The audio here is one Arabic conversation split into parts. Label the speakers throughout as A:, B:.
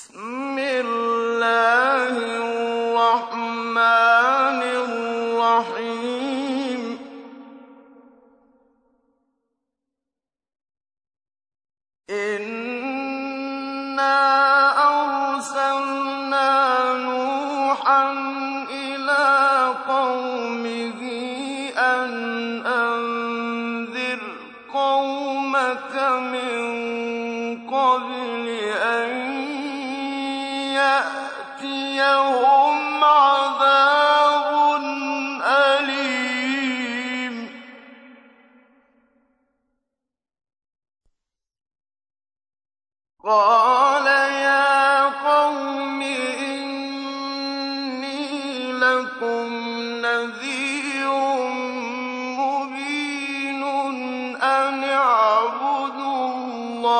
A: It's قال يا قوم إني لكم نذير مبين أن اعبدوا الله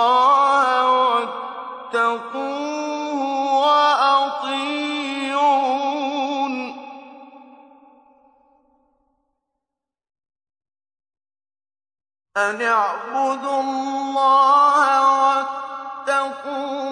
A: أن اعبدوا الله واتقوه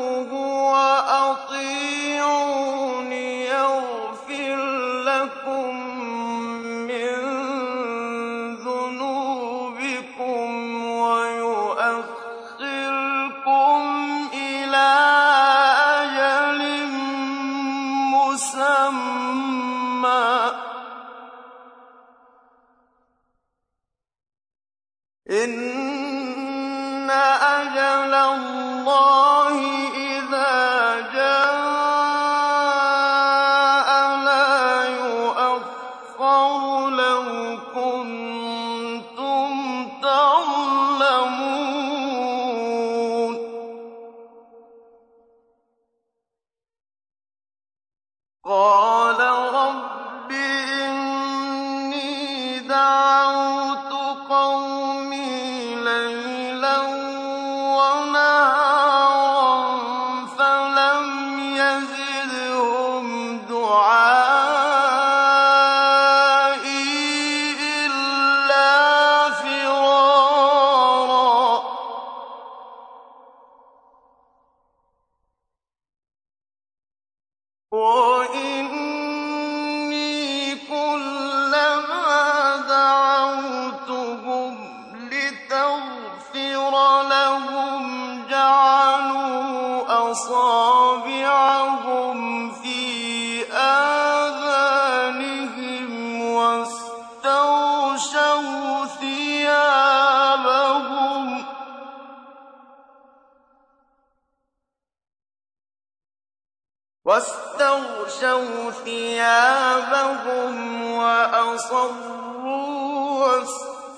A: واستغشوا ثيابهم وأصروا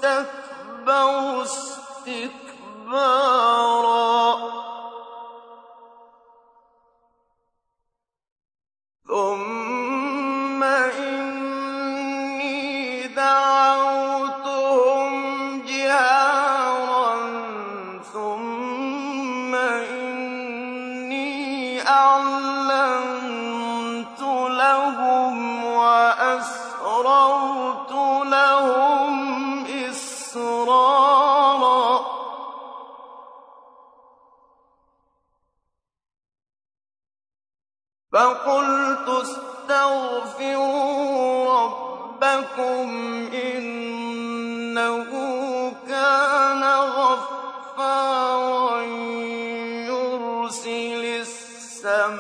A: واستكبروا استكبارا. ثم إني دعوتهم جهارا. ثم إني أعلنت استغفروا ربكم إنه كان غفارا يرسل السماء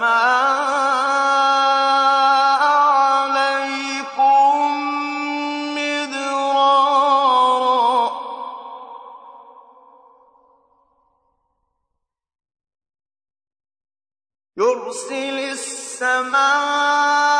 A: عليكم مدرارا. يرسل السماء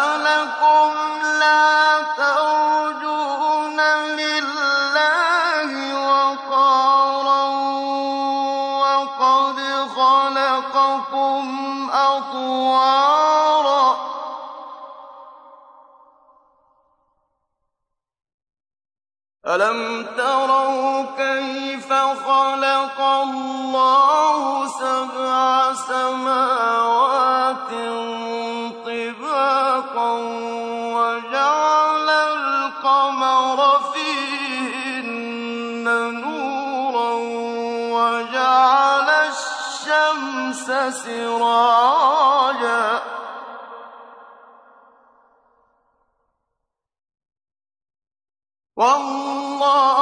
A: خَلَقَكُمْ أَطْوَارًا. أَلَمْ تَرَوْا كَيْفَ خَلَقَ اللَّهُ سَبْعَ سَمَاوَاتٍ سِرَاجًا. وَاللَّهُ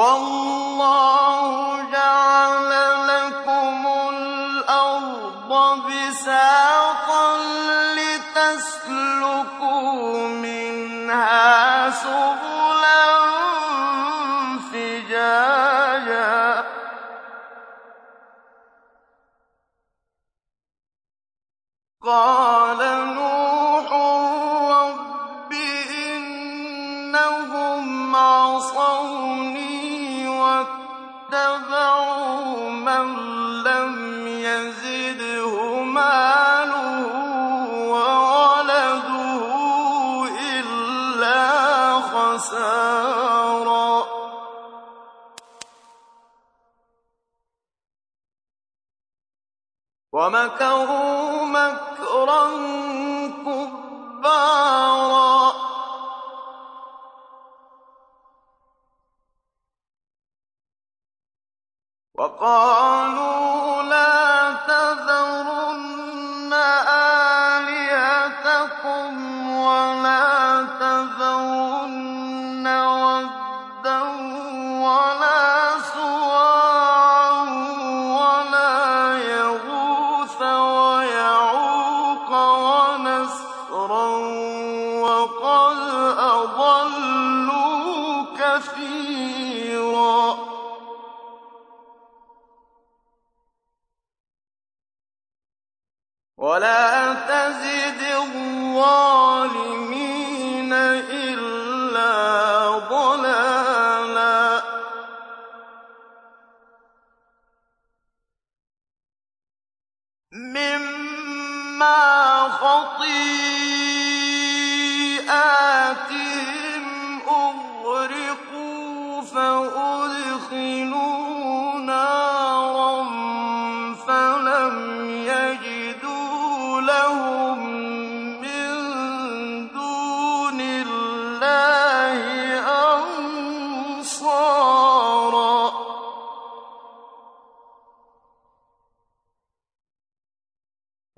A: وَاللَّهُ جَعَلَ لَكُمُ الْأَرْضَ بِسَاطًا لِّتَسْلُكُوا مِنْهَا سُبُلًا يَزِدْهُ مَالُهُ وَوَلَدُهُ إِلَّا خَسَارًا. وَمَكَرُوا مَكْرًا وَقَالُوا وَلَا تَزِدِ الظَّالِمِينَ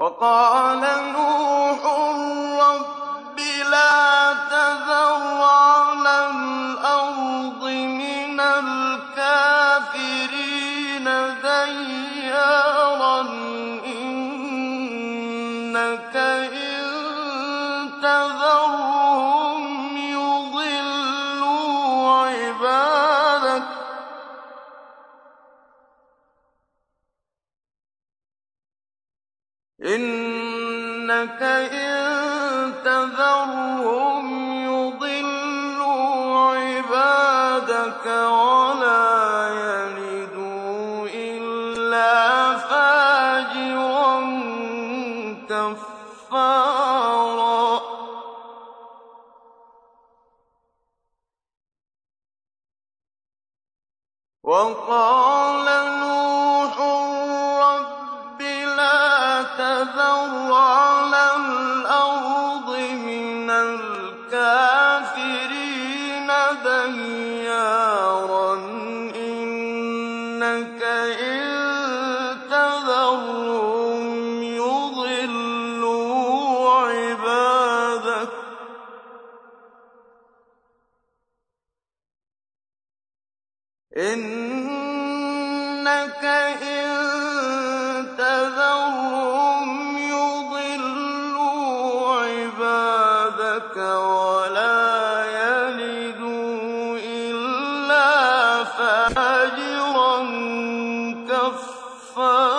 A: وَقَالَ نُوحٌ رَّبِّ لَا تَذَرْ عَلَى الْأَرْضِ مِنَ الْكَافِرِينَ دَيَّارًا ۖ إِنَّكَ إِن تَذَرْهُمْ وَقَالَ نُوحٌ رَّبِّ لَا تَذَرْ إِنَّكَ إِن تَذَرْهُمْ يُضِلُّوا عِبَادَكَ وَلَا يَلِدُوا إِلَّا فَاجِرًا كَفَّارًا.